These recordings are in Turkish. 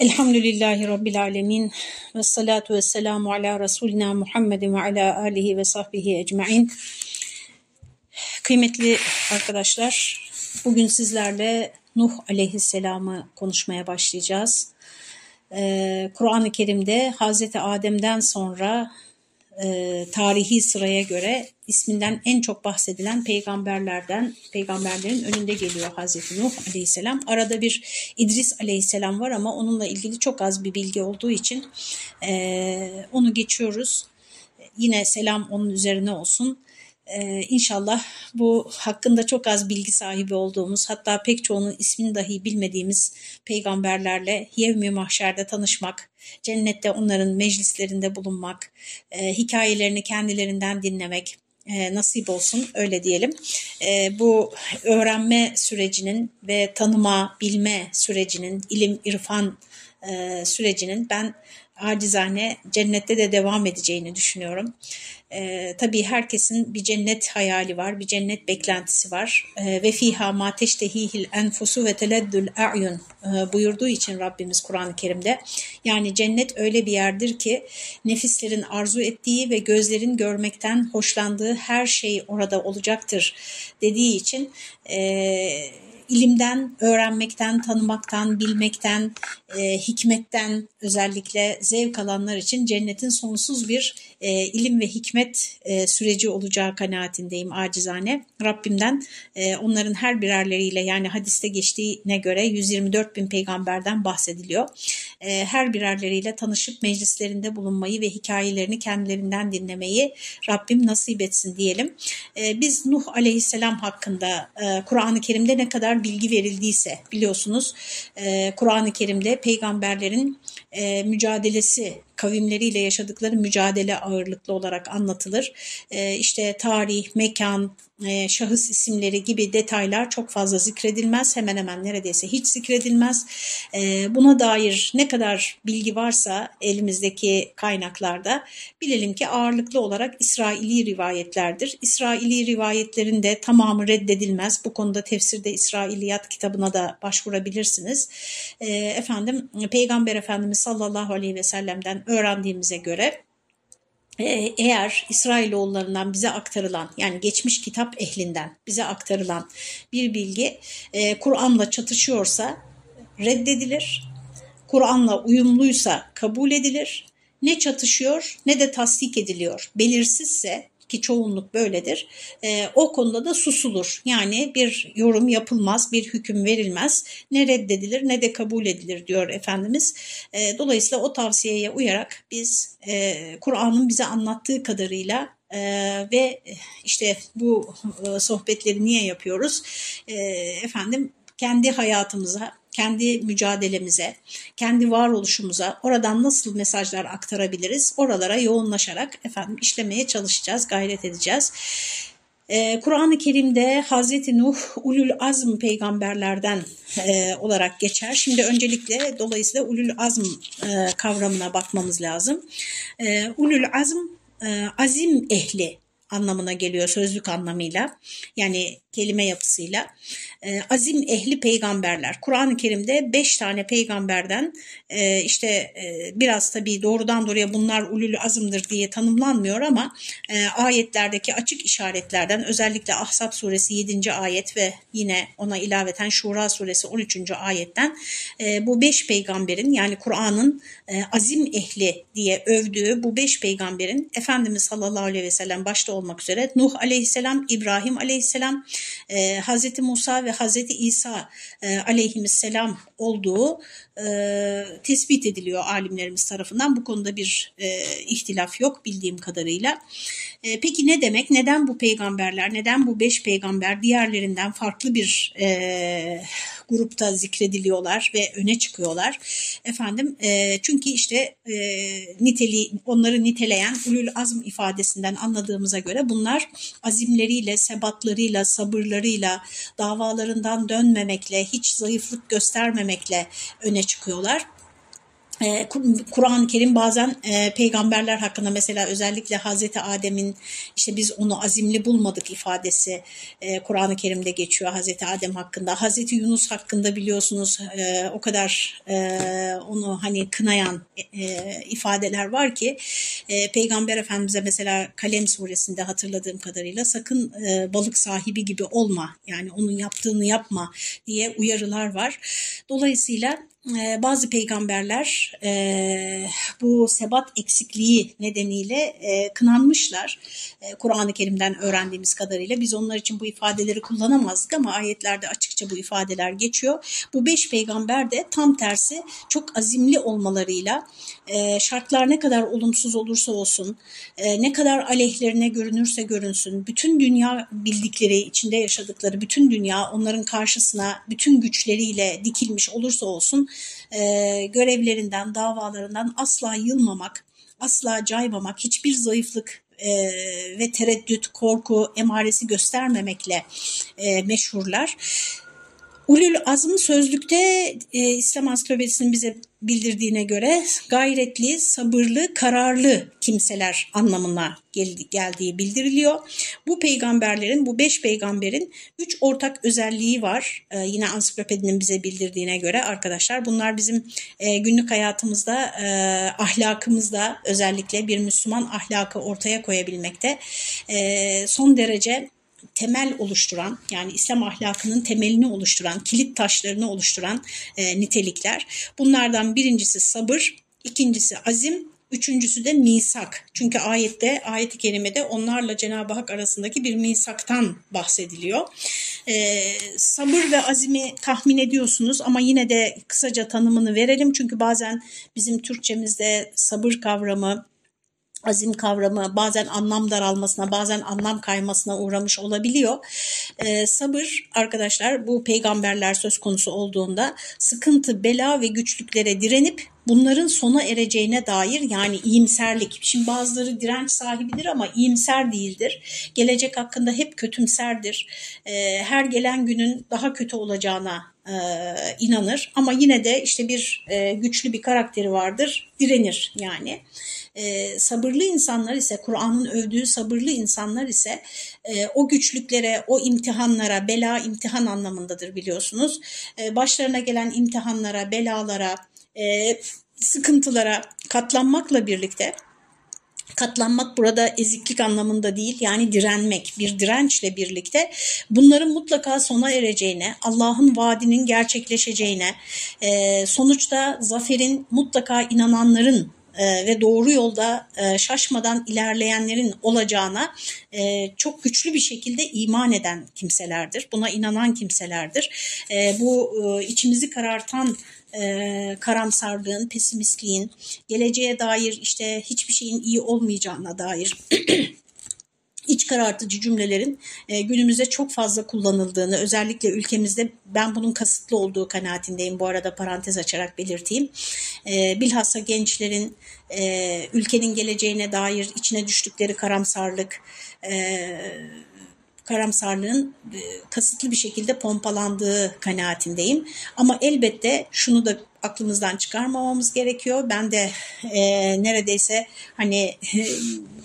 Elhamdülillahi Rabbil Alemin ve salatu ve selamu ala Resulina Muhammedin ve ala alihi ve sahbihi ecmain. Kıymetli arkadaşlar, bugün sizlerle Nuh aleyhisselamı konuşmaya başlayacağız. Ee, Kur'an-ı Kerim'de Hazreti Adem'den sonra e, tarihi sıraya göre isminden en çok bahsedilen peygamberlerden, peygamberlerin önünde geliyor Hazreti Nuh aleyhisselam. Arada bir İdris aleyhisselam var ama onunla ilgili çok az bir bilgi olduğu için e, onu geçiyoruz. Yine selam onun üzerine olsun. Ee, inşallah bu hakkında çok az bilgi sahibi olduğumuz hatta pek çoğunun ismini dahi bilmediğimiz peygamberlerle Yevmi Mahşer'de tanışmak, cennette onların meclislerinde bulunmak, e, hikayelerini kendilerinden dinlemek, e, nasip olsun öyle diyelim. E, bu öğrenme sürecinin ve tanıma, bilme sürecinin, ilim, irfan e, sürecinin ben acizane cennette de devam edeceğini düşünüyorum. E, tabii herkesin bir cennet hayali var, bir cennet beklentisi var. E, ve fiha ma teştehihil enfusu ve teleddül a'yun e, buyurduğu için Rabbimiz Kur'an-ı Kerim'de. Yani cennet öyle bir yerdir ki nefislerin arzu ettiği ve gözlerin görmekten hoşlandığı her şey orada olacaktır dediği için e, ilimden, öğrenmekten, tanımaktan, bilmekten, e, hikmetten özellikle zevk alanlar için cennetin sonsuz bir e, ilim ve hikmet e, süreci olacağı kanaatindeyim acizane. Rabbimden e, onların her birerleriyle yani hadiste geçtiğine göre 124 bin peygamberden bahsediliyor. E, her birerleriyle tanışıp meclislerinde bulunmayı ve hikayelerini kendilerinden dinlemeyi Rabbim nasip etsin diyelim. E, biz Nuh aleyhisselam hakkında e, Kur'an-ı Kerim'de ne kadar bilgi verildiyse biliyorsunuz e, Kur'an-ı Kerim'de peygamberlerin e, mücadelesi kavimleriyle yaşadıkları mücadele ağırlıklı olarak anlatılır. E, işte tarih, mekan, e, şahıs isimleri gibi detaylar çok fazla zikredilmez. Hemen hemen neredeyse hiç zikredilmez. E, buna dair ne kadar bilgi varsa elimizdeki kaynaklarda bilelim ki ağırlıklı olarak İsraili rivayetlerdir. İsraili rivayetlerin de tamamı reddedilmez. Bu konuda tefsirde İsrailiyat kitabına da başvurabilirsiniz. E, efendim Peygamber Efendimiz sallallahu aleyhi ve sellem'den öğrendiğimize göre e, eğer İsrailoğullarından bize aktarılan yani geçmiş kitap ehlinden bize aktarılan bir bilgi e, Kur'an'la çatışıyorsa reddedilir. Kur'an'la uyumluysa kabul edilir. Ne çatışıyor ne de tasdik ediliyor. Belirsizse ki çoğunluk böyledir. E, o konuda da susulur. Yani bir yorum yapılmaz, bir hüküm verilmez. Ne reddedilir ne de kabul edilir diyor Efendimiz. E, dolayısıyla o tavsiyeye uyarak biz e, Kur'an'ın bize anlattığı kadarıyla ee, ve işte bu e, sohbetleri niye yapıyoruz? Ee, efendim kendi hayatımıza, kendi mücadelemize, kendi varoluşumuza oradan nasıl mesajlar aktarabiliriz? Oralara yoğunlaşarak efendim işlemeye çalışacağız, gayret edeceğiz. Ee, Kur'an-ı Kerim'de Hazreti Nuh ulul azm peygamberlerden e, olarak geçer. Şimdi öncelikle dolayısıyla ulul azm e, kavramına bakmamız lazım. E, ulul azm e, azim ehli anlamına geliyor sözlük anlamıyla yani kelime yapısıyla e, azim ehli peygamberler. Kur'an-ı Kerim'de beş tane peygamberden e, işte e, biraz tabii doğrudan doğruya bunlar ulul azımdır diye tanımlanmıyor ama ayetlerdeki açık işaretlerden özellikle Ahzab suresi 7. ayet ve yine ona ilaveten Şura suresi 13. ayetten bu beş peygamberin yani Kur'an'ın azim ehli diye övdüğü bu beş peygamberin Efendimiz sallallahu aleyhi ve sellem başta olmak üzere Nuh aleyhisselam, İbrahim aleyhisselam, Hazreti Musa ve Hazreti İsa e, aleyhisselam olduğu e, tespit ediliyor alimlerimiz tarafından. Bu konuda bir e, ihtilaf yok bildiğim kadarıyla. E, peki ne demek? Neden bu peygamberler, neden bu beş peygamber diğerlerinden farklı bir e, grupta zikrediliyorlar ve öne çıkıyorlar? Efendim e, çünkü işte e, niteli, onları niteleyen ulul azm ifadesinden anladığımıza göre bunlar azimleriyle, sebatlarıyla, sabırlarıyla, davalarından dönmemekle, hiç zayıflık göstermemekle öne çıkıyorlar. e, Kur'an-ı Kerim bazen e, peygamberler hakkında mesela özellikle Hazreti Adem'in işte biz onu azimli bulmadık ifadesi e, Kur'an-ı Kerim'de geçiyor Hazreti Adem hakkında. Hazreti Yunus hakkında biliyorsunuz e, o kadar onu hani kınayan ifadeler var ki Peygamber Efendimiz'e mesela Kalem suresinde hatırladığım kadarıyla sakın balık sahibi gibi olma yani onun yaptığını yapma diye uyarılar var. Dolayısıyla bazı peygamberler e, bu sebat eksikliği nedeniyle e, kınanmışlar. E, Kur'an-ı Kerim'den öğrendiğimiz kadarıyla biz onlar için bu ifadeleri kullanamazdık ama ayetlerde açıkça bu ifadeler geçiyor. Bu beş peygamber de tam tersi çok azimli olmalarıyla e, şartlar ne kadar olumsuz olursa olsun, e, ne kadar aleyhlerine görünürse görünsün, bütün dünya bildikleri, içinde yaşadıkları bütün dünya onların karşısına bütün güçleriyle dikilmiş olursa olsun e, görevlerinden, davalarından asla yılmamak, asla caymamak, hiçbir zayıflık e, ve tereddüt, korku emaresi göstermemekle e, meşhurlar. Ulul azm sözlükte e, İslam Ansiklopedisi'nin bize bildirdiğine göre gayretli, sabırlı, kararlı kimseler anlamına geldi, geldiği bildiriliyor. Bu peygamberlerin, bu beş peygamberin üç ortak özelliği var. Ee, yine ansiklopedinin bize bildirdiğine göre arkadaşlar. Bunlar bizim e, günlük hayatımızda, e, ahlakımızda özellikle bir Müslüman ahlakı ortaya koyabilmekte e, son derece temel oluşturan yani İslam ahlakının temelini oluşturan, kilit taşlarını oluşturan e, nitelikler. Bunlardan birincisi sabır, ikincisi azim, Üçüncüsü de misak. Çünkü ayette, ayet-i kerimede onlarla Cenab-ı Hak arasındaki bir misaktan bahsediliyor. Ee, sabır ve azimi tahmin ediyorsunuz ama yine de kısaca tanımını verelim. Çünkü bazen bizim Türkçemizde sabır kavramı azim kavramı bazen anlam daralmasına bazen anlam kaymasına uğramış olabiliyor. Ee, sabır arkadaşlar bu peygamberler söz konusu olduğunda sıkıntı, bela ve güçlüklere direnip bunların sona ereceğine dair yani iyimserlik. Şimdi bazıları direnç sahibidir ama iyimser değildir. Gelecek hakkında hep kötümserdir. Ee, her gelen günün daha kötü olacağına e, inanır ama yine de işte bir e, güçlü bir karakteri vardır, direnir yani. E, sabırlı insanlar ise Kur'an'ın övdüğü sabırlı insanlar ise e, o güçlüklere, o imtihanlara, bela imtihan anlamındadır biliyorsunuz. E, başlarına gelen imtihanlara, belalara, e, sıkıntılara katlanmakla birlikte katlanmak burada eziklik anlamında değil yani direnmek bir dirençle birlikte bunların mutlaka sona ereceğine Allah'ın vaadinin gerçekleşeceğine sonuçta zaferin mutlaka inananların e, ve doğru yolda e, şaşmadan ilerleyenlerin olacağına e, çok güçlü bir şekilde iman eden kimselerdir. Buna inanan kimselerdir. Bu içimizi karartan karamsarlığın, pesimistliğin, geleceğe dair işte hiçbir şeyin iyi olmayacağına dair iç karartıcı cümlelerin e, günümüzde çok fazla kullanıldığını özellikle ülkemizde ben bunun kasıtlı olduğu kanaatindeyim bu arada parantez açarak belirteyim. E, bilhassa gençlerin e, ülkenin geleceğine dair içine düştükleri karamsarlık, e, karamsarlığın e, kasıtlı bir şekilde pompalandığı kanaatindeyim. Ama elbette şunu da aklımızdan çıkarmamamız gerekiyor. Ben de e, neredeyse hani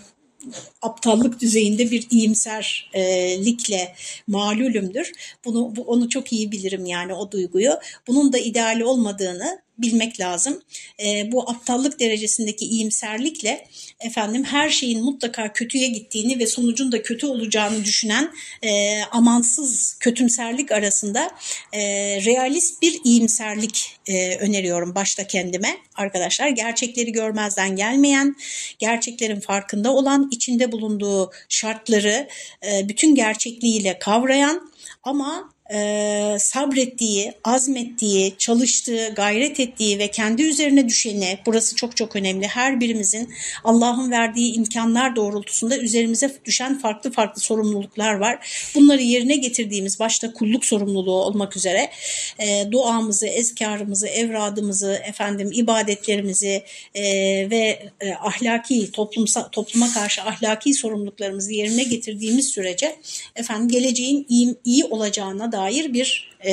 aptallık düzeyinde bir iyimserlikle malulümdür. Bunu bu, onu çok iyi bilirim yani o duyguyu. Bunun da ideali olmadığını bilmek lazım. E, bu aptallık derecesindeki iyimserlikle efendim her şeyin mutlaka kötüye gittiğini ve sonucun da kötü olacağını düşünen e, amansız kötümserlik arasında e, realist bir iyimserlik e, öneriyorum başta kendime arkadaşlar. Gerçekleri görmezden gelmeyen, gerçeklerin farkında olan, içinde bulunduğu şartları e, bütün gerçekliğiyle kavrayan ama e, sabrettiği, azmettiği, çalıştığı, gayret ettiği ve kendi üzerine düşeni, burası çok çok önemli, her birimizin Allah'ın verdiği imkanlar doğrultusunda üzerimize düşen farklı farklı sorumluluklar var. Bunları yerine getirdiğimiz başta kulluk sorumluluğu olmak üzere e, duamızı, ezkarımızı, evradımızı, efendim ibadetlerimizi e, ve e, ahlaki, toplumsa, topluma karşı ahlaki sorumluluklarımızı yerine getirdiğimiz sürece efendim geleceğin iyi, iyi olacağına dair bir e,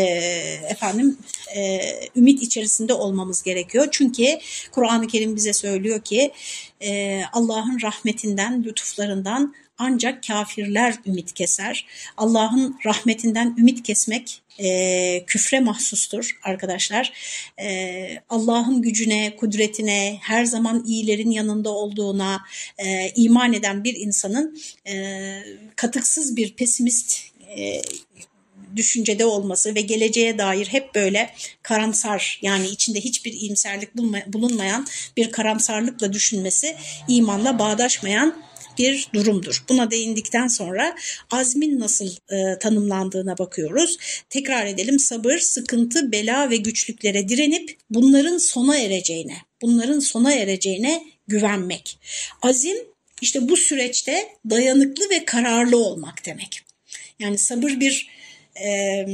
efendim e, ümit içerisinde olmamız gerekiyor. Çünkü Kur'an-ı Kerim bize söylüyor ki e, Allah'ın rahmetinden, lütuflarından ancak kafirler ümit keser. Allah'ın rahmetinden ümit kesmek e, küfre mahsustur arkadaşlar. E, Allah'ın gücüne, kudretine, her zaman iyilerin yanında olduğuna e, iman eden bir insanın e, katıksız bir pesimist e, düşüncede olması ve geleceğe dair hep böyle karamsar yani içinde hiçbir iyimserlik bulunmayan bir karamsarlıkla düşünmesi imanla bağdaşmayan bir durumdur. Buna değindikten sonra azmin nasıl e, tanımlandığına bakıyoruz. Tekrar edelim sabır, sıkıntı, bela ve güçlüklere direnip bunların sona ereceğine, bunların sona ereceğine güvenmek. Azim işte bu süreçte dayanıklı ve kararlı olmak demek. Yani sabır bir e,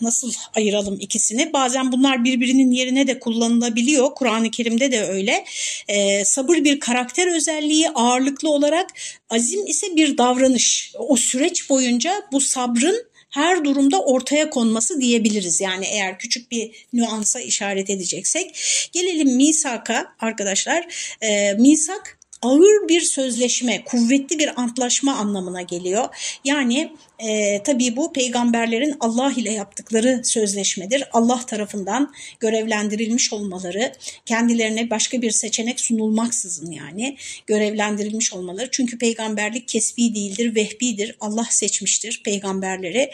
nasıl ayıralım ikisini? Bazen bunlar birbirinin yerine de kullanılabiliyor. Kur'an-ı Kerim'de de öyle. E, sabır bir karakter özelliği ağırlıklı olarak, azim ise bir davranış. O süreç boyunca bu sabrın her durumda ortaya konması diyebiliriz. Yani eğer küçük bir nüansa işaret edeceksek. Gelelim misaka arkadaşlar. E, misak ağır bir sözleşme, kuvvetli bir antlaşma anlamına geliyor. Yani e, tabii bu peygamberlerin Allah ile yaptıkları sözleşmedir. Allah tarafından görevlendirilmiş olmaları, kendilerine başka bir seçenek sunulmaksızın yani görevlendirilmiş olmaları. Çünkü peygamberlik kesbi değildir, vehbidir. Allah seçmiştir peygamberleri.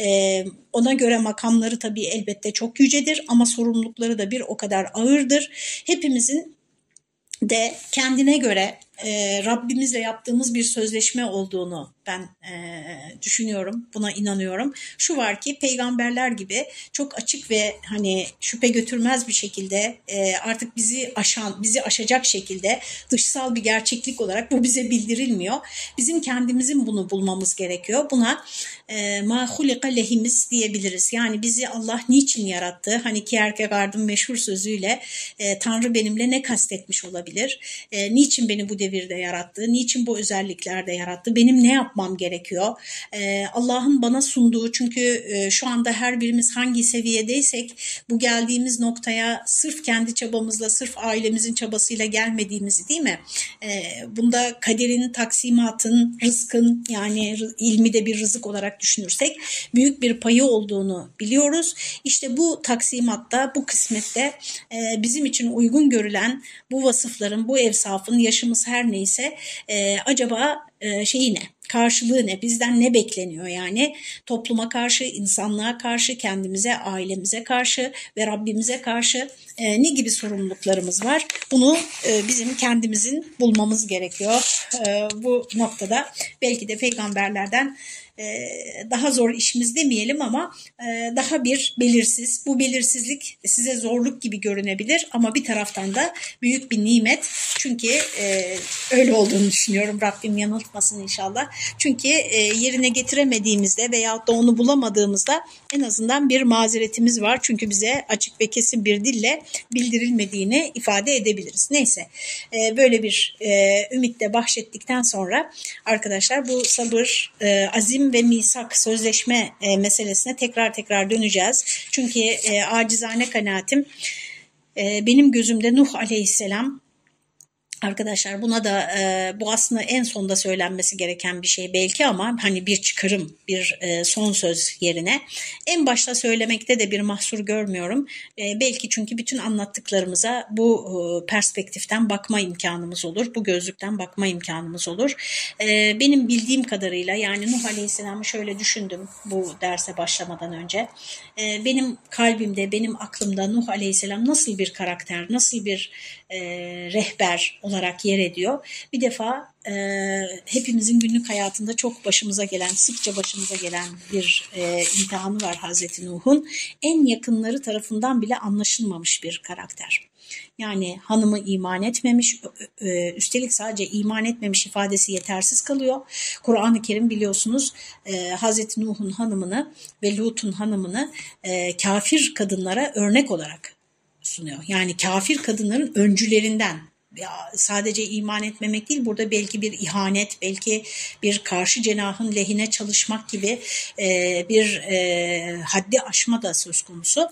E, ona göre makamları tabii elbette çok yücedir ama sorumlulukları da bir o kadar ağırdır. Hepimizin de kendine göre e, Rabbimizle yaptığımız bir sözleşme olduğunu ben e, düşünüyorum, buna inanıyorum. Şu var ki peygamberler gibi çok açık ve hani şüphe götürmez bir şekilde e, artık bizi aşan, bizi aşacak şekilde dışsal bir gerçeklik olarak bu bize bildirilmiyor. Bizim kendimizin bunu bulmamız gerekiyor. Buna e, mahulika lehimiz diyebiliriz. Yani bizi Allah niçin yarattı? Hani Kierkegaard'ın meşhur sözüyle e, Tanrı benimle ne kastetmiş olabilir? E, niçin beni bu devirde yarattı? Niçin bu özelliklerde yarattı? Benim ne yapmam gerekiyor? E, Allah'ın bana sunduğu çünkü e, şu anda her birimiz hangi seviyedeysek bu geldiğimiz noktaya sırf kendi çabamızla, sırf ailemizin çabasıyla gelmediğimizi değil mi? E, bunda kaderin, taksimatın, rızkın yani ilmi de bir rızık olarak düşünürsek büyük bir payı olduğunu biliyoruz. İşte bu taksimatta, bu kısmette e, bizim için uygun görülen bu vasıfların, bu evsafın yaşımız her neyse e, acaba e, şeyi ne? Karşılığı ne? Bizden ne bekleniyor yani? Topluma karşı, insanlığa karşı, kendimize, ailemize karşı ve Rabbimize karşı e, ne gibi sorumluluklarımız var? Bunu e, bizim kendimizin bulmamız gerekiyor. E, bu noktada belki de peygamberlerden daha zor işimiz demeyelim ama e, daha bir belirsiz. Bu belirsizlik size zorluk gibi görünebilir ama bir taraftan da büyük bir nimet. Çünkü e, öyle olduğunu düşünüyorum. Rabbim yanıltmasın inşallah. Çünkü yerine getiremediğimizde veya da onu bulamadığımızda en azından bir mazeretimiz var. Çünkü bize açık ve kesin bir dille bildirilmediğini ifade edebiliriz. Neyse böyle bir ümitle bahşettikten sonra arkadaşlar bu sabır, azim ve misak sözleşme e, meselesine tekrar tekrar döneceğiz. Çünkü e, acizane kanaatim e, benim gözümde Nuh aleyhisselam Arkadaşlar buna da e, bu aslında en sonda söylenmesi gereken bir şey belki ama hani bir çıkarım, bir e, son söz yerine en başta söylemekte de bir mahsur görmüyorum. E, belki çünkü bütün anlattıklarımıza bu e, perspektiften bakma imkanımız olur, bu gözlükten bakma imkanımız olur. E, benim bildiğim kadarıyla yani Nuh Aleyhisselam'ı şöyle düşündüm bu derse başlamadan önce. E, benim kalbimde, benim aklımda Nuh Aleyhisselam nasıl bir karakter, nasıl bir e, rehber olarak yer ediyor. Bir defa e, hepimizin günlük hayatında çok başımıza gelen, sıkça başımıza gelen bir e, imtihanı var Hazreti Nuh'un. En yakınları tarafından bile anlaşılmamış bir karakter. Yani hanımı iman etmemiş, üstelik sadece iman etmemiş ifadesi yetersiz kalıyor. Kur'an-ı Kerim biliyorsunuz e, Hazreti Nuh'un hanımını ve Lut'un hanımını e, kafir kadınlara örnek olarak sunuyor. Yani kafir kadınların öncülerinden sadece iman etmemek değil burada belki bir ihanet belki bir karşı cenahın lehine çalışmak gibi e, bir e, haddi aşma da söz konusu.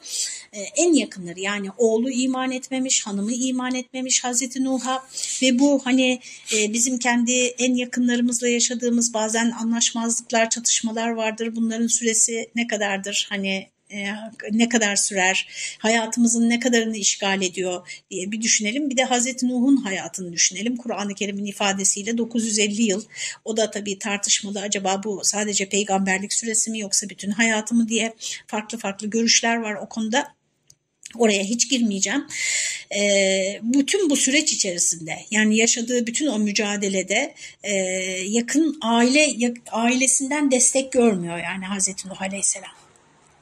E, en yakınları yani oğlu iman etmemiş, hanımı iman etmemiş Hazreti Nuh'a ve bu hani e, bizim kendi en yakınlarımızla yaşadığımız bazen anlaşmazlıklar, çatışmalar vardır. Bunların süresi ne kadardır? Hani e, ne kadar sürer, hayatımızın ne kadarını işgal ediyor diye bir düşünelim. Bir de Hazreti Nuh'un hayatını düşünelim. Kur'an-ı Kerim'in ifadesiyle 950 yıl. O da tabii tartışmalı. Acaba bu sadece peygamberlik süresi mi yoksa bütün hayatı mı diye farklı farklı görüşler var o konuda. Oraya hiç girmeyeceğim. E, bütün bu süreç içerisinde yani yaşadığı bütün o mücadelede e, yakın aile ailesinden destek görmüyor yani Hazreti Nuh Aleyhisselam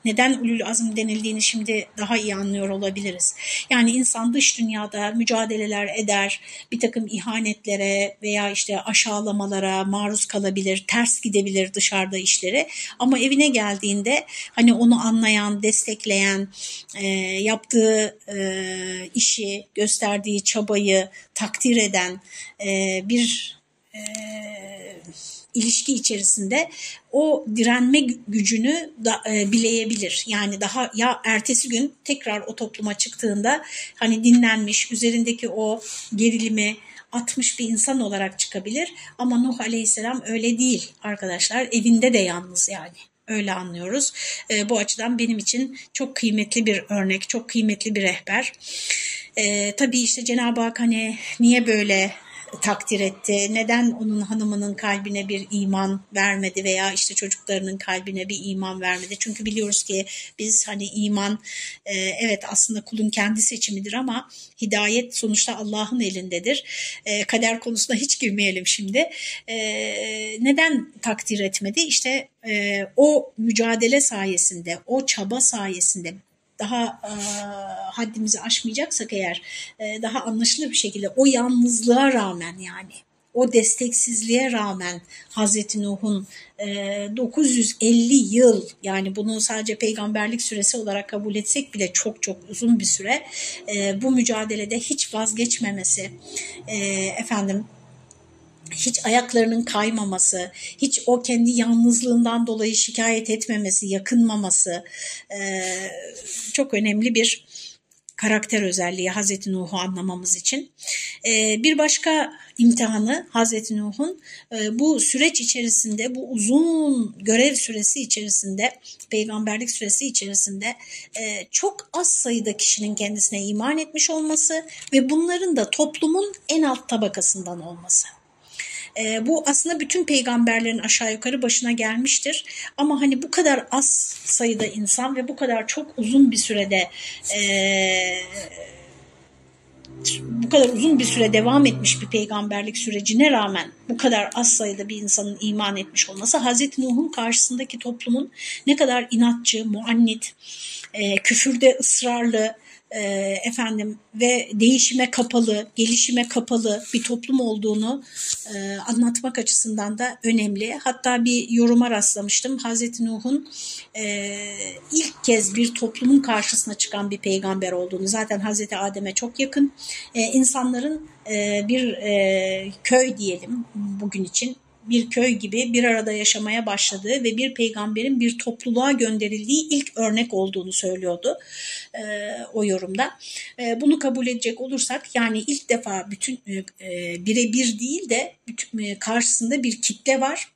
neden ulul azm denildiğini şimdi daha iyi anlıyor olabiliriz. Yani insan dış dünyada mücadeleler eder, bir takım ihanetlere veya işte aşağılamalara maruz kalabilir, ters gidebilir dışarıda işleri. Ama evine geldiğinde hani onu anlayan, destekleyen, e, yaptığı e, işi, gösterdiği çabayı takdir eden e, bir e, ilişki içerisinde o direnme gücünü da e, bileyebilir. Yani daha ya ertesi gün tekrar o topluma çıktığında hani dinlenmiş, üzerindeki o gerilimi atmış bir insan olarak çıkabilir. Ama Nuh Aleyhisselam öyle değil arkadaşlar. Evinde de yalnız yani öyle anlıyoruz. E, bu açıdan benim için çok kıymetli bir örnek, çok kıymetli bir rehber. E, tabii işte Cenab-ı Hak hani niye böyle takdir etti? Neden onun hanımının kalbine bir iman vermedi veya işte çocuklarının kalbine bir iman vermedi? Çünkü biliyoruz ki biz hani iman e, evet aslında kulun kendi seçimidir ama hidayet sonuçta Allah'ın elindedir. E, kader konusuna hiç girmeyelim şimdi. E, neden takdir etmedi? İşte o mücadele sayesinde, o çaba sayesinde daha e, haddimizi aşmayacaksak eğer e, daha anlaşılır bir şekilde o yalnızlığa rağmen yani o desteksizliğe rağmen Hazreti Nuh'un e, 950 yıl yani bunu sadece peygamberlik süresi olarak kabul etsek bile çok çok uzun bir süre e, bu mücadelede hiç vazgeçmemesi e, efendim hiç ayaklarının kaymaması, hiç o kendi yalnızlığından dolayı şikayet etmemesi, yakınmaması e, çok önemli bir karakter özelliği Hazreti Nuh'u anlamamız için. E, bir başka imtihanı Hazreti Nuh'un e, bu süreç içerisinde, bu uzun görev süresi içerisinde, peygamberlik süresi içerisinde e, çok az sayıda kişinin kendisine iman etmiş olması ve bunların da toplumun en alt tabakasından olması. E, bu aslında bütün peygamberlerin aşağı yukarı başına gelmiştir. Ama hani bu kadar az sayıda insan ve bu kadar çok uzun bir sürede e, bu kadar uzun bir süre devam etmiş bir peygamberlik sürecine rağmen bu kadar az sayıda bir insanın iman etmiş olması Hazreti Nuh'un karşısındaki toplumun ne kadar inatçı, muannit, e, küfürde ısrarlı, e, efendim ve değişime kapalı, gelişime kapalı bir toplum olduğunu e, anlatmak açısından da önemli. Hatta bir yoruma rastlamıştım. Hazreti Nuh'un e, ilk kez bir toplumun karşısına çıkan bir peygamber olduğunu. Zaten Hazreti Adem'e çok yakın. E, insanların e, bir e, köy diyelim bugün için bir köy gibi bir arada yaşamaya başladığı ve bir peygamberin bir topluluğa gönderildiği ilk örnek olduğunu söylüyordu e, o yorumda. E, bunu kabul edecek olursak yani ilk defa bütün e, e birebir değil de bütün, e, karşısında bir kitle var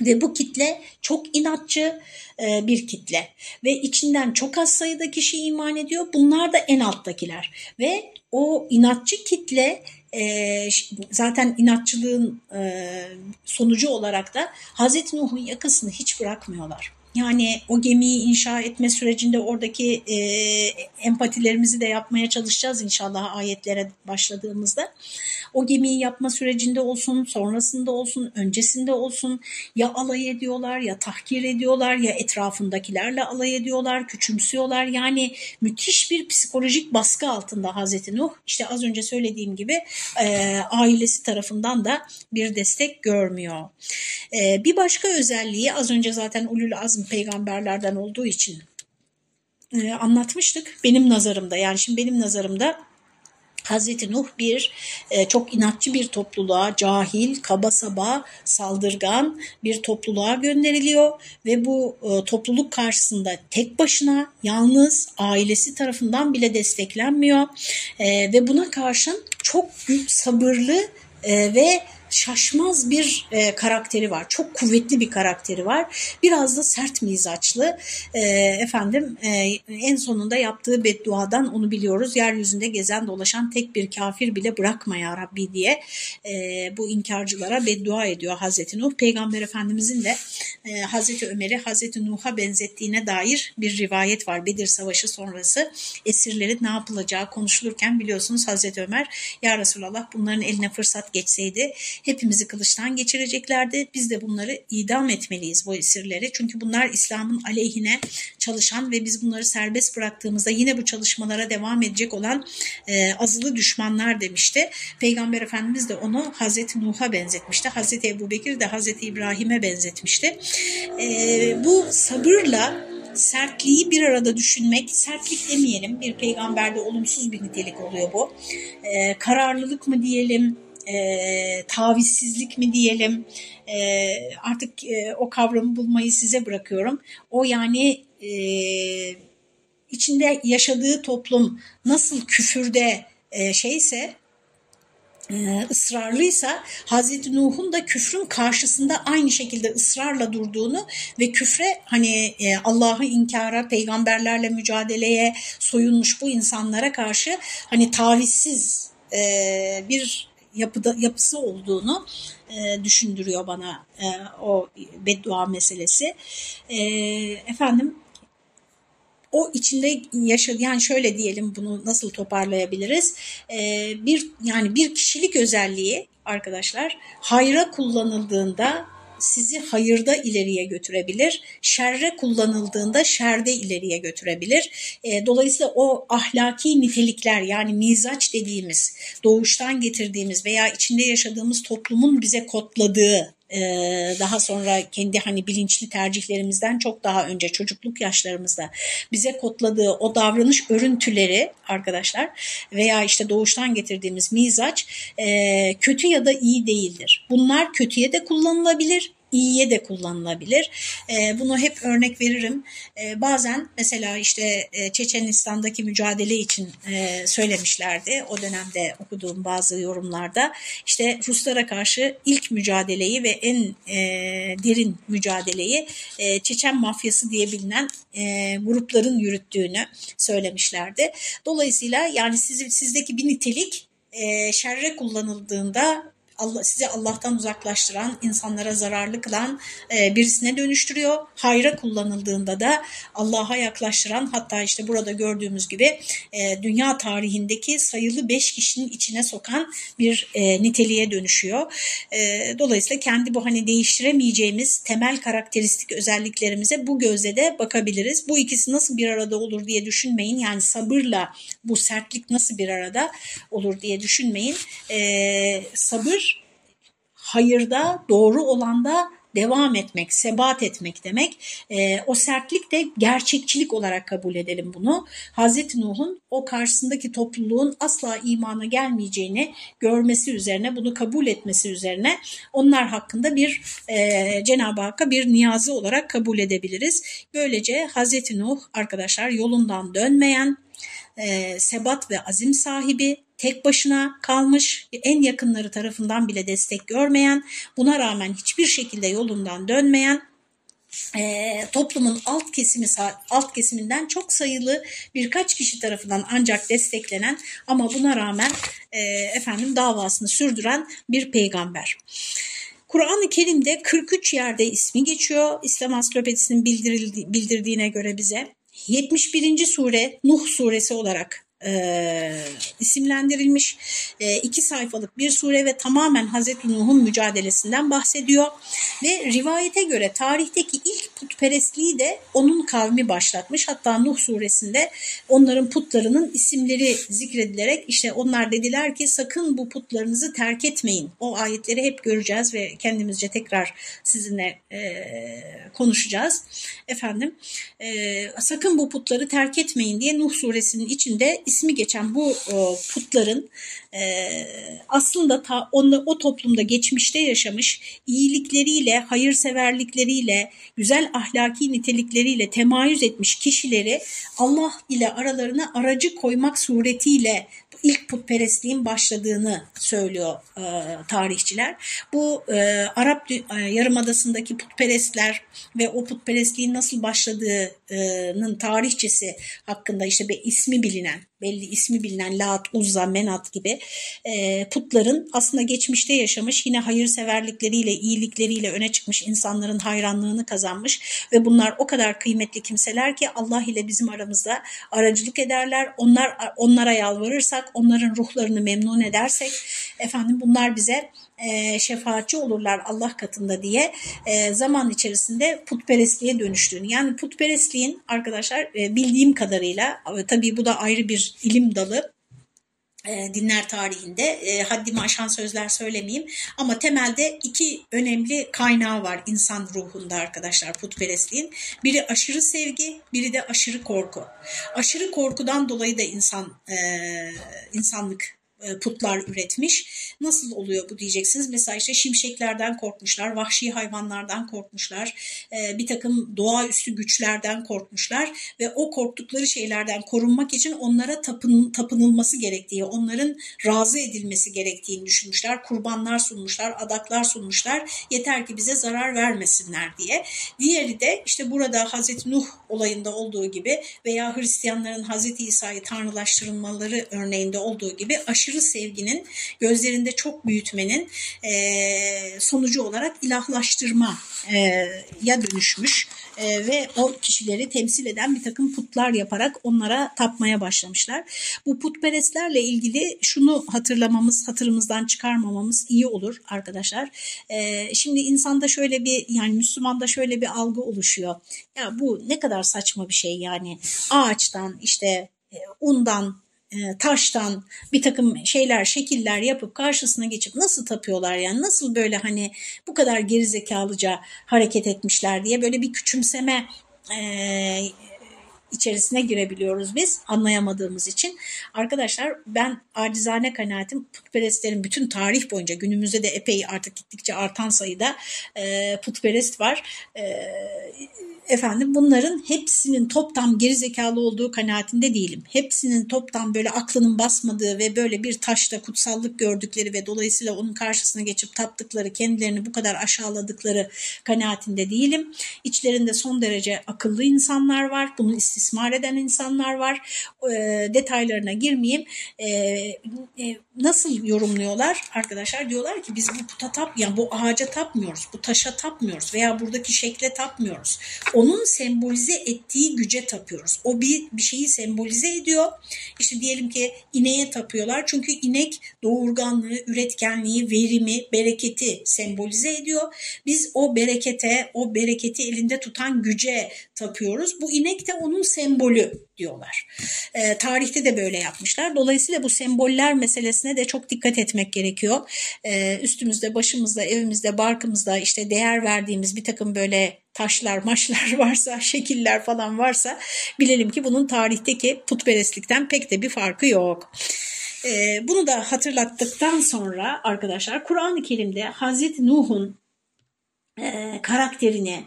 ve bu kitle çok inatçı e, bir kitle ve içinden çok az sayıda kişi iman ediyor. Bunlar da en alttakiler ve o inatçı kitle e, zaten inatçılığın e, sonucu olarak da Hazreti Nuh'un yakasını hiç bırakmıyorlar. Yani o gemiyi inşa etme sürecinde oradaki e, empatilerimizi de yapmaya çalışacağız inşallah ayetlere başladığımızda. O gemiyi yapma sürecinde olsun, sonrasında olsun, öncesinde olsun ya alay ediyorlar ya tahkir ediyorlar ya etrafındakilerle alay ediyorlar, küçümsüyorlar. Yani müthiş bir psikolojik baskı altında Hazreti Nuh. İşte az önce söylediğim gibi e, ailesi tarafından da bir destek görmüyor. E, bir başka özelliği az önce zaten Ulul Azm peygamberlerden olduğu için e, anlatmıştık. Benim nazarımda yani şimdi benim nazarımda Hazreti Nuh bir e, çok inatçı bir topluluğa, cahil, kaba saba, saldırgan bir topluluğa gönderiliyor ve bu e, topluluk karşısında tek başına, yalnız, ailesi tarafından bile desteklenmiyor. E, ve buna karşın çok sabırlı e, ve şaşmaz bir e, karakteri var. Çok kuvvetli bir karakteri var. Biraz da sert mizaçlı. E, efendim e, en sonunda yaptığı bedduadan onu biliyoruz. Yeryüzünde gezen dolaşan tek bir kafir bile bırakma ya Rabbi diye e, bu inkarcılara beddua ediyor Hazreti Nuh. Peygamber Efendimizin de e, Hazreti Ömer'i Hazreti Nuh'a benzettiğine dair bir rivayet var. Bedir Savaşı sonrası esirlerin ne yapılacağı konuşulurken biliyorsunuz Hazreti Ömer ya Resulallah bunların eline fırsat geçseydi hepimizi kılıçtan geçireceklerdi. Biz de bunları idam etmeliyiz bu esirleri. Çünkü bunlar İslam'ın aleyhine çalışan ve biz bunları serbest bıraktığımızda yine bu çalışmalara devam edecek olan e, azılı düşmanlar demişti. Peygamber Efendimiz de onu Hazreti Nuh'a benzetmişti. Hazreti Ebu Bekir de Hazreti İbrahim'e benzetmişti. E, bu sabırla sertliği bir arada düşünmek, sertlik demeyelim bir peygamberde olumsuz bir nitelik oluyor bu. E, kararlılık mı diyelim, e, tavizsizlik mi diyelim e, artık e, o kavramı bulmayı size bırakıyorum. O yani e, içinde yaşadığı toplum nasıl küfürde e, şeyse e, ısrarlıysa Hazreti Nuh'un da küfrün karşısında aynı şekilde ısrarla durduğunu ve küfre hani e, Allah'ı inkara, peygamberlerle mücadeleye soyunmuş bu insanlara karşı hani tavizsiz e, bir yapıda yapısı olduğunu e, düşündürüyor bana e, o beddua meselesi. E, efendim o içinde yaşadı yani şöyle diyelim bunu nasıl toparlayabiliriz? E, bir yani bir kişilik özelliği arkadaşlar hayra kullanıldığında sizi hayırda ileriye götürebilir. Şerre kullanıldığında şerde ileriye götürebilir. E, dolayısıyla o ahlaki nitelikler yani mizaç dediğimiz doğuştan getirdiğimiz veya içinde yaşadığımız toplumun bize kodladığı daha sonra kendi hani bilinçli tercihlerimizden çok daha önce çocukluk yaşlarımızda bize kodladığı o davranış örüntüleri arkadaşlar veya işte doğuştan getirdiğimiz mizaç e, kötü ya da iyi değildir. Bunlar kötüye de kullanılabilir iyiye de kullanılabilir. E, bunu hep örnek veririm. E, bazen mesela işte e, Çeçenistan'daki mücadele için e, söylemişlerdi. O dönemde okuduğum bazı yorumlarda işte Ruslara karşı ilk mücadeleyi ve en e, derin mücadeleyi e, Çeçen mafyası diye bilinen e, grupların yürüttüğünü söylemişlerdi. Dolayısıyla yani siz, sizdeki bir nitelik e, şerre kullanıldığında Allah, sizi Allah'tan uzaklaştıran, insanlara zararlı kılan e, birisine dönüştürüyor. Hayra kullanıldığında da Allah'a yaklaştıran hatta işte burada gördüğümüz gibi e, dünya tarihindeki sayılı beş kişinin içine sokan bir e, niteliğe dönüşüyor. E, dolayısıyla kendi bu hani değiştiremeyeceğimiz temel karakteristik özelliklerimize bu gözle de bakabiliriz. Bu ikisi nasıl bir arada olur diye düşünmeyin. Yani sabırla bu sertlik nasıl bir arada olur diye düşünmeyin. E, sabır hayırda, doğru olanda devam etmek, sebat etmek demek. E, o sertlik de gerçekçilik olarak kabul edelim bunu. Hazreti Nuh'un o karşısındaki topluluğun asla imana gelmeyeceğini görmesi üzerine, bunu kabul etmesi üzerine onlar hakkında bir e, Cenab-ı Hakk'a bir niyazı olarak kabul edebiliriz. Böylece Hazreti Nuh arkadaşlar yolundan dönmeyen, e, sebat ve azim sahibi, tek başına kalmış, en yakınları tarafından bile destek görmeyen, buna rağmen hiçbir şekilde yolundan dönmeyen e, toplumun alt kesimi alt kesiminden çok sayılı birkaç kişi tarafından ancak desteklenen ama buna rağmen e, efendim davasını sürdüren bir peygamber. Kur'an-ı Kerim'de 43 yerde ismi geçiyor. İslam Ansiklopedisi'nin bildirdiğine göre bize. 71. sure Nuh suresi olarak e, isimlendirilmiş e, iki sayfalık bir sure ve tamamen Hazreti Nuh'un mücadelesinden bahsediyor. Ve rivayete göre tarihteki ilk putperestliği de onun kavmi başlatmış. Hatta Nuh suresinde onların putlarının isimleri zikredilerek işte onlar dediler ki sakın bu putlarınızı terk etmeyin. O ayetleri hep göreceğiz ve kendimizce tekrar sizinle e, konuşacağız. Efendim e, sakın bu putları terk etmeyin diye Nuh suresinin içinde ismi geçen bu e, putların e, aslında ta, onu, o toplumda geçmişte yaşamış iyilikleriyle, hayırseverlikleriyle, güzel ahlaki nitelikleriyle temayüz etmiş kişileri Allah ile aralarına aracı koymak suretiyle ilk putperestliğin başladığını söylüyor e, tarihçiler. Bu Arap e, Yarımadası'ndaki putperestler ve o putperestliğin nasıl başladığının tarihçesi hakkında işte bir ismi bilinen belli ismi bilinen Lat, Uzza, Menat gibi e, putların aslında geçmişte yaşamış yine hayırseverlikleriyle, iyilikleriyle öne çıkmış insanların hayranlığını kazanmış ve bunlar o kadar kıymetli kimseler ki Allah ile bizim aramızda aracılık ederler. Onlar onlara yalvarırsak, onların ruhlarını memnun edersek efendim bunlar bize e, şefaatçi olurlar Allah katında diye e, zaman içerisinde putperestliğe dönüştüğünü. Yani putperestliğin arkadaşlar e, bildiğim kadarıyla e, tabii bu da ayrı bir ilim dalı e, dinler tarihinde e, haddimi aşan sözler söylemeyeyim ama temelde iki önemli kaynağı var insan ruhunda arkadaşlar putperestliğin. Biri aşırı sevgi, biri de aşırı korku. Aşırı korkudan dolayı da insan e, insanlık putlar üretmiş. Nasıl oluyor bu diyeceksiniz. Mesela işte şimşeklerden korkmuşlar, vahşi hayvanlardan korkmuşlar, e, bir takım doğaüstü güçlerden korkmuşlar ve o korktukları şeylerden korunmak için onlara tapın, tapınılması gerektiği, onların razı edilmesi gerektiğini düşünmüşler. Kurbanlar sunmuşlar, adaklar sunmuşlar. Yeter ki bize zarar vermesinler diye. Diğeri de işte burada Hazreti Nuh olayında olduğu gibi veya Hristiyanların Hazreti İsa'yı tanrılaştırılmaları örneğinde olduğu gibi aşırı sevginin gözlerinde çok büyütmenin e, sonucu olarak ilahlaştırma e, ya dönüşmüş e, ve o kişileri temsil eden bir takım putlar yaparak onlara tapmaya başlamışlar. Bu putperestlerle ilgili şunu hatırlamamız, hatırımızdan çıkarmamamız iyi olur arkadaşlar. E, şimdi insanda şöyle bir yani Müslümanda şöyle bir algı oluşuyor. Ya bu ne kadar saçma bir şey yani. Ağaçtan işte e, undan e, taştan bir takım şeyler, şekiller yapıp karşısına geçip nasıl tapıyorlar yani? Nasıl böyle hani bu kadar gerizekalıca hareket etmişler diye böyle bir küçümseme e, içerisine girebiliyoruz biz anlayamadığımız için. Arkadaşlar ben acizane kanaatim putperestlerin bütün tarih boyunca günümüzde de epey artık gittikçe artan sayıda e, putperest var. E, efendim bunların hepsinin toptan gerizekalı olduğu kanaatinde değilim. Hepsinin toptan böyle aklının basmadığı ve böyle bir taşta kutsallık gördükleri ve dolayısıyla onun karşısına geçip taptıkları, kendilerini bu kadar aşağıladıkları kanaatinde değilim. İçlerinde son derece akıllı insanlar var. Bunu istismar eden insanlar var. E, detaylarına girmeyeyim. E, e, nasıl yorumluyorlar arkadaşlar? Diyorlar ki biz bu puta tap, yani bu ağaca tapmıyoruz, bu taşa tapmıyoruz veya buradaki şekle tapmıyoruz onun sembolize ettiği güce tapıyoruz. O bir, bir şeyi sembolize ediyor. İşte diyelim ki ineğe tapıyorlar. Çünkü inek doğurganlığı, üretkenliği, verimi, bereketi sembolize ediyor. Biz o berekete, o bereketi elinde tutan güce tapıyoruz. Bu inek de onun sembolü diyorlar. E, tarihte de böyle yapmışlar. Dolayısıyla bu semboller meselesine de çok dikkat etmek gerekiyor. E, üstümüzde, başımızda, evimizde, barkımızda işte değer verdiğimiz bir takım böyle taşlar, maşlar varsa, şekiller falan varsa bilelim ki bunun tarihteki putperestlikten pek de bir farkı yok. Ee, bunu da hatırlattıktan sonra arkadaşlar Kur'an-ı Kerim'de Hazreti Nuh'un e, karakterini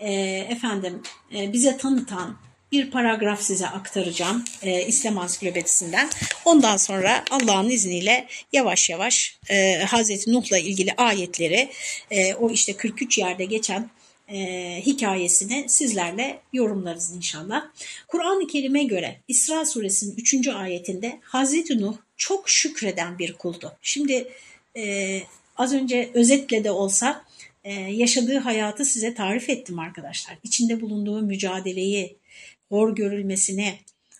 e, efendim e, bize tanıtan bir paragraf size aktaracağım e, İslam Ansiklopedisinden. Ondan sonra Allah'ın izniyle yavaş yavaş e, Hazreti Nuh'la ilgili ayetleri e, o işte 43 yerde geçen e, hikayesini sizlerle yorumlarız inşallah. Kur'an-ı Kerim'e göre İsra suresinin 3. ayetinde Hazreti Nuh çok şükreden bir kuldu. Şimdi e, az önce özetle de olsa e, yaşadığı hayatı size tarif ettim arkadaşlar. İçinde bulunduğu mücadeleyi, hor görülmesini,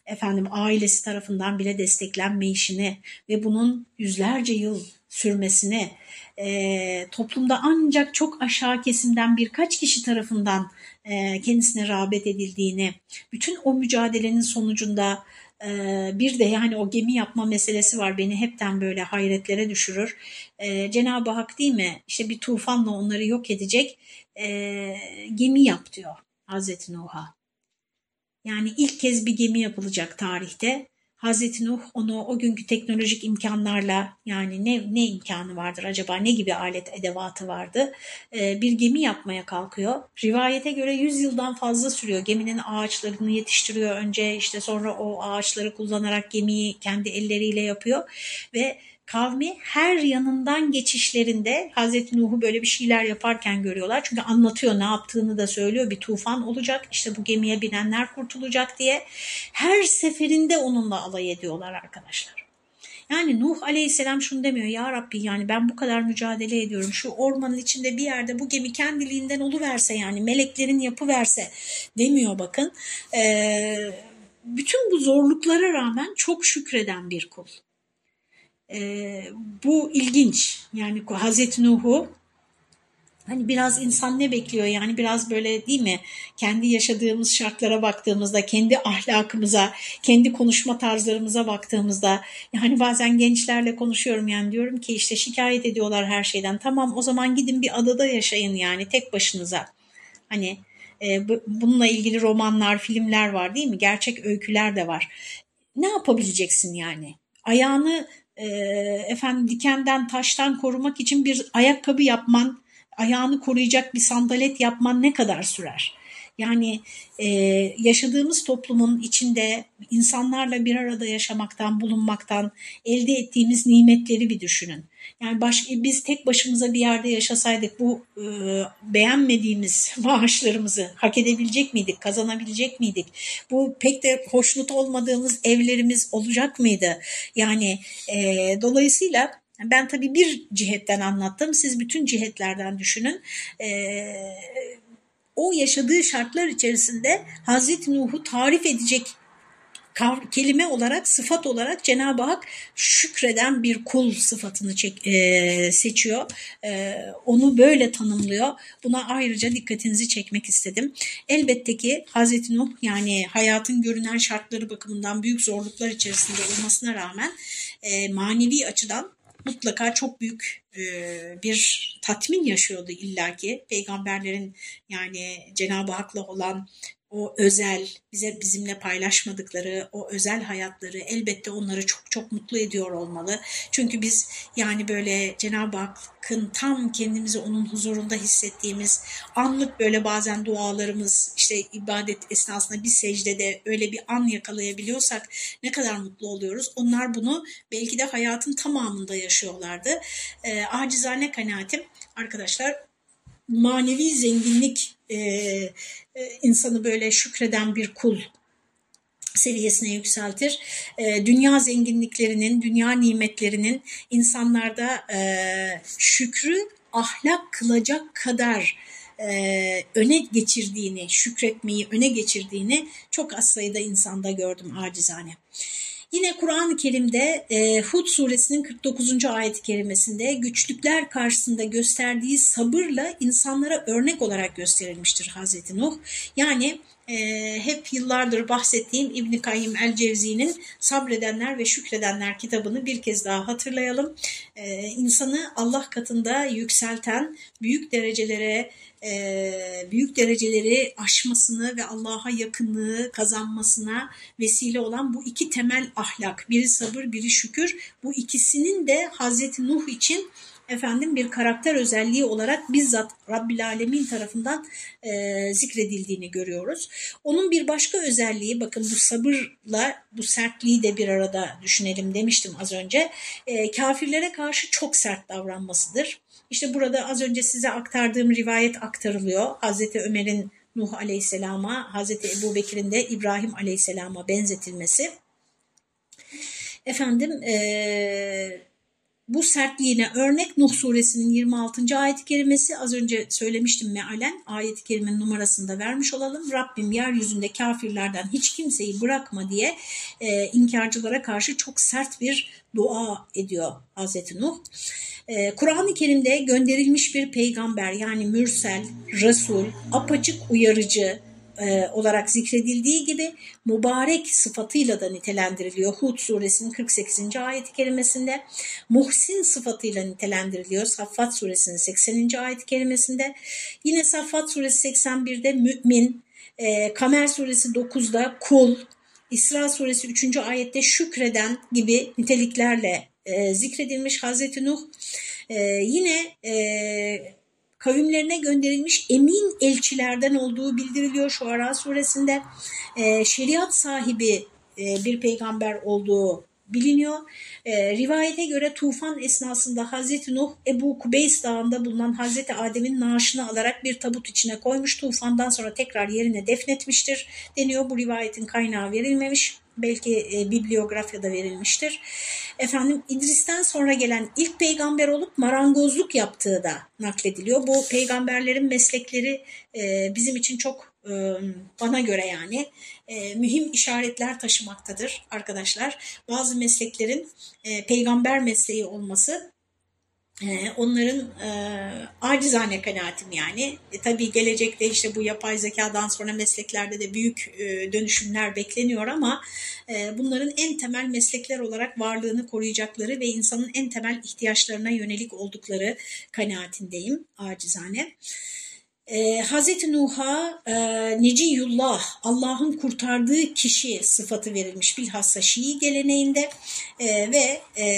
efendim ailesi tarafından bile desteklenmeyişini ve bunun yüzlerce yıl sürmesini, e, toplumda ancak çok aşağı kesimden birkaç kişi tarafından e, kendisine rağbet edildiğini, bütün o mücadelenin sonucunda e, bir de yani o gemi yapma meselesi var beni hepten böyle hayretlere düşürür. E, Cenab-ı Hak değil mi işte bir tufanla onları yok edecek e, gemi yap diyor Hazreti Nuh'a. Yani ilk kez bir gemi yapılacak tarihte Hazreti Nuh onu o günkü teknolojik imkanlarla yani ne, ne imkanı vardır acaba ne gibi alet edevatı vardı e, bir gemi yapmaya kalkıyor. Rivayete göre 100 yıldan fazla sürüyor. Geminin ağaçlarını yetiştiriyor önce işte sonra o ağaçları kullanarak gemiyi kendi elleriyle yapıyor ve kavmi her yanından geçişlerinde Hazreti Nuh'u böyle bir şeyler yaparken görüyorlar. Çünkü anlatıyor ne yaptığını da söylüyor. Bir tufan olacak işte bu gemiye binenler kurtulacak diye. Her seferinde onunla alay ediyorlar arkadaşlar. Yani Nuh aleyhisselam şunu demiyor ya Rabbi yani ben bu kadar mücadele ediyorum şu ormanın içinde bir yerde bu gemi kendiliğinden oluverse yani meleklerin yapıverse demiyor bakın. Ee, bütün bu zorluklara rağmen çok şükreden bir kul. E, bu ilginç. Yani Hazreti Nuh'u hani biraz insan ne bekliyor yani? Biraz böyle değil mi? Kendi yaşadığımız şartlara baktığımızda kendi ahlakımıza kendi konuşma tarzlarımıza baktığımızda yani bazen gençlerle konuşuyorum yani diyorum ki işte şikayet ediyorlar her şeyden. Tamam o zaman gidin bir adada yaşayın yani tek başınıza. Hani e, bununla ilgili romanlar filmler var değil mi? Gerçek öyküler de var. Ne yapabileceksin yani? Ayağını e, efendim dikenden taştan korumak için bir ayakkabı yapman, ayağını koruyacak bir sandalet yapman ne kadar sürer? Yani e, yaşadığımız toplumun içinde insanlarla bir arada yaşamaktan, bulunmaktan elde ettiğimiz nimetleri bir düşünün. Yani baş, biz tek başımıza bir yerde yaşasaydık bu e, beğenmediğimiz maaşlarımızı hak edebilecek miydik, kazanabilecek miydik? Bu pek de hoşnut olmadığımız evlerimiz olacak mıydı? Yani e, dolayısıyla ben tabii bir cihetten anlattım. Siz bütün cihetlerden düşünün. Ee, o yaşadığı şartlar içerisinde Hazreti Nuh'u tarif edecek kelime olarak, sıfat olarak Cenab-ı Hak şükreden bir kul sıfatını çek, e, seçiyor. E, onu böyle tanımlıyor. Buna ayrıca dikkatinizi çekmek istedim. Elbette ki Hazreti Nuh yani hayatın görünen şartları bakımından büyük zorluklar içerisinde olmasına rağmen e, manevi açıdan mutlaka çok büyük e, bir tatmin yaşıyordu illaki. Peygamberlerin yani Cenab-ı Hak'la olan o özel, bize bizimle paylaşmadıkları o özel hayatları elbette onları çok çok mutlu ediyor olmalı. Çünkü biz yani böyle Cenab-ı Hakk'ın tam kendimizi onun huzurunda hissettiğimiz anlık böyle bazen dualarımız işte ibadet esnasında bir secdede öyle bir an yakalayabiliyorsak ne kadar mutlu oluyoruz. Onlar bunu belki de hayatın tamamında yaşıyorlardı. E, acizane kanaatim arkadaşlar manevi zenginlik e, e, insanı böyle şükreden bir kul seviyesine yükseltir. E, dünya zenginliklerinin, dünya nimetlerinin insanlarda e, şükrü ahlak kılacak kadar e, öne geçirdiğini, şükretmeyi öne geçirdiğini çok az sayıda insanda gördüm acizane. Yine Kur'an-ı Kerim'de e, Hud suresinin 49. ayet-i kerimesinde güçlükler karşısında gösterdiği sabırla insanlara örnek olarak gösterilmiştir Hazreti Nuh. Yani e, hep yıllardır bahsettiğim İbn Kayyim el Cevzi'nin Sabredenler ve Şükredenler kitabını bir kez daha hatırlayalım. E, insanı Allah katında yükselten, büyük derecelere e, büyük dereceleri aşmasını ve Allah'a yakınlığı kazanmasına vesile olan bu iki temel ahlak, biri sabır, biri şükür. Bu ikisinin de Hazreti Nuh için efendim bir karakter özelliği olarak bizzat Rabbil Alemin tarafından e, zikredildiğini görüyoruz. Onun bir başka özelliği bakın bu sabırla bu sertliği de bir arada düşünelim demiştim az önce. E, kafirlere karşı çok sert davranmasıdır. İşte burada az önce size aktardığım rivayet aktarılıyor. Hazreti Ömer'in Nuh Aleyhisselam'a, Hazreti Ebu Bekir'in de İbrahim Aleyhisselam'a benzetilmesi. Efendim e, bu sertliğine örnek Nuh suresinin 26. ayet-i kerimesi az önce söylemiştim mealen ayet-i kerimenin numarasını vermiş olalım. Rabbim yeryüzünde kafirlerden hiç kimseyi bırakma diye e, inkarcılara karşı çok sert bir dua ediyor Hazreti Nuh. Ee, Kur'an-ı Kerim'de gönderilmiş bir peygamber yani mürsel, resul, apaçık uyarıcı e, olarak zikredildiği gibi mübarek sıfatıyla da nitelendiriliyor. Hud suresinin 48. ayet-i kerimesinde, muhsin sıfatıyla nitelendiriliyor. Saffat suresinin 80. ayet-i kerimesinde. Yine Saffat suresi 81'de mümin, e, Kamer suresi 9'da kul, İsra suresi 3. ayette şükreden gibi niteliklerle e, zikredilmiş Hazreti Nuh. Yine e, kavimlerine gönderilmiş emin elçilerden olduğu bildiriliyor şu Şuara suresinde. E, şeriat sahibi e, bir peygamber olduğu biliniyor. E, rivayete göre tufan esnasında Hazreti Nuh Ebu Kubeys dağında bulunan Hazreti Adem'in naaşını alarak bir tabut içine koymuş. Tufandan sonra tekrar yerine defnetmiştir deniyor. Bu rivayetin kaynağı verilmemiş. Belki e, bibliografyada verilmiştir. Efendim İdris'ten sonra gelen ilk peygamber olup marangozluk yaptığı da naklediliyor. Bu peygamberlerin meslekleri e, bizim için çok e, bana göre yani e, mühim işaretler taşımaktadır arkadaşlar. Bazı mesleklerin e, peygamber mesleği olması onların e, acizane kanaatim yani. E, tabii gelecekte işte bu yapay zekadan sonra mesleklerde de büyük e, dönüşümler bekleniyor ama e, bunların en temel meslekler olarak varlığını koruyacakları ve insanın en temel ihtiyaçlarına yönelik oldukları kanaatindeyim acizane. Ee, Hazreti Nuh'a e, Neciyullah, Allah'ın kurtardığı kişi sıfatı verilmiş bilhassa Şii geleneğinde e, ve e,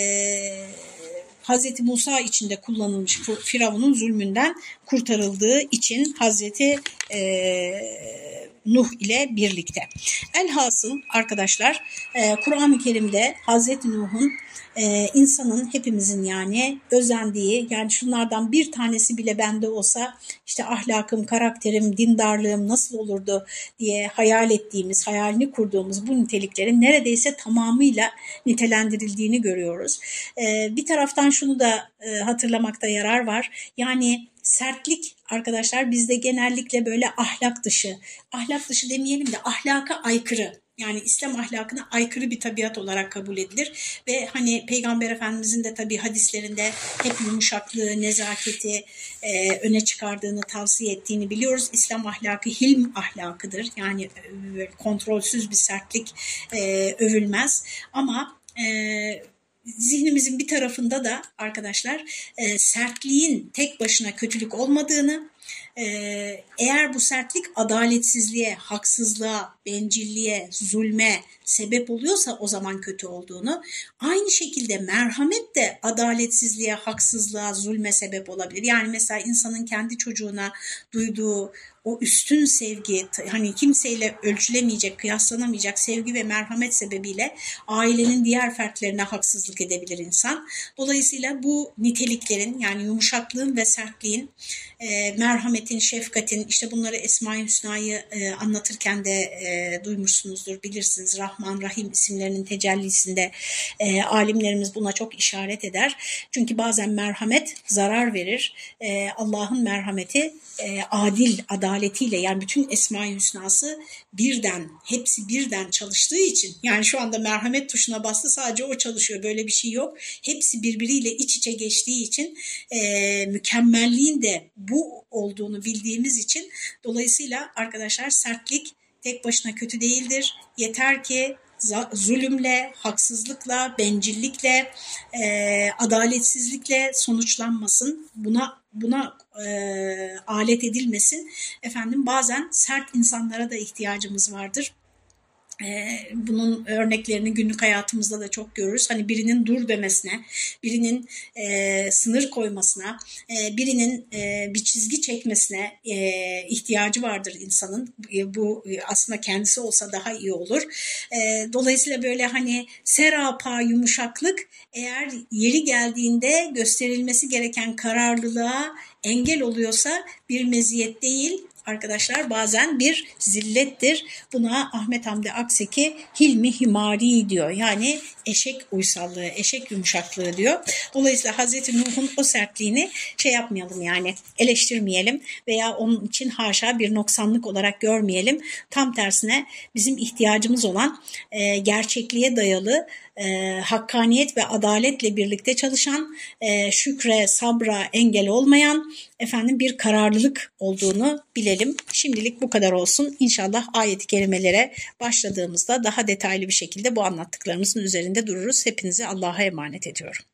Hazreti Musa içinde kullanılmış Firavun'un zulmünden kurtarıldığı için Hazreti e, Nuh ile birlikte. Elhasıl arkadaşlar e, Kur'an-ı Kerim'de Hazreti Nuh'un e, insanın hepimizin yani özendiği yani şunlardan bir tanesi bile bende olsa işte ahlakım, karakterim, dindarlığım nasıl olurdu diye hayal ettiğimiz, hayalini kurduğumuz bu niteliklerin neredeyse tamamıyla nitelendirildiğini görüyoruz. E, bir taraftan şunu da e, hatırlamakta yarar var. Yani sertlik arkadaşlar bizde genellikle böyle ahlak dışı, ahlak dışı demeyelim de ahlaka aykırı yani İslam ahlakına aykırı bir tabiat olarak kabul edilir ve hani Peygamber Efendimizin de tabii hadislerinde hep yumuşaklığı, nezaketi e, öne çıkardığını, tavsiye ettiğini biliyoruz. İslam ahlakı hilm ahlakıdır. Yani e, kontrolsüz bir sertlik e, övülmez ama e, zihnimizin bir tarafında da arkadaşlar e, sertliğin tek başına kötülük olmadığını, eğer bu sertlik adaletsizliğe, haksızlığa, bencilliğe, zulme sebep oluyorsa o zaman kötü olduğunu, aynı şekilde merhamet de adaletsizliğe, haksızlığa, zulme sebep olabilir. Yani mesela insanın kendi çocuğuna duyduğu o üstün sevgi hani kimseyle ölçülemeyecek, kıyaslanamayacak sevgi ve merhamet sebebiyle ailenin diğer fertlerine haksızlık edebilir insan. Dolayısıyla bu niteliklerin yani yumuşaklığın ve sertliğin, e, merhametin, şefkatin işte bunları Esma-i Hüsna'yı e, anlatırken de e, duymuşsunuzdur, bilirsiniz. Rahman, Rahim isimlerinin tecellisinde e, alimlerimiz buna çok işaret eder. Çünkü bazen merhamet zarar verir. E, Allah'ın merhameti e, adil, adaletiyle yani bütün Esma-i Hüsna'sı birden, hepsi birden çalıştığı için yani şu anda merhamet tuşuna bastı sadece o çalışıyor böyle bir şey yok. Hepsi birbiriyle iç içe geçtiği için e, mükemmelliğin de bu olduğunu bildiğimiz için dolayısıyla arkadaşlar sertlik tek başına kötü değildir. Yeter ki zulümle, haksızlıkla, bencillikle, e, adaletsizlikle sonuçlanmasın. Buna buna e, alet edilmesin. Efendim bazen sert insanlara da ihtiyacımız vardır. Ee, bunun örneklerini günlük hayatımızda da çok görürüz. Hani birinin dur demesine, birinin e, sınır koymasına, e, birinin e, bir çizgi çekmesine e, ihtiyacı vardır insanın. E, bu aslında kendisi olsa daha iyi olur. E, dolayısıyla böyle hani serapa yumuşaklık eğer yeri geldiğinde gösterilmesi gereken kararlılığa engel oluyorsa bir meziyet değil arkadaşlar bazen bir zillettir. Buna Ahmet Hamdi Akseki hilmi himari diyor. Yani eşek uysallığı, eşek yumuşaklığı diyor. Dolayısıyla Hazreti Nuh'un o sertliğini şey yapmayalım yani eleştirmeyelim veya onun için haşa bir noksanlık olarak görmeyelim. Tam tersine bizim ihtiyacımız olan e, gerçekliğe dayalı e, hakkaniyet ve adaletle birlikte çalışan, e, şükre, sabra engel olmayan efendim bir kararlılık olduğunu bilelim. Şimdilik bu kadar olsun. İnşallah ayet-i kerimelere başladığımızda daha detaylı bir şekilde bu anlattıklarımızın dururuz. Hepinizi Allah'a emanet ediyorum.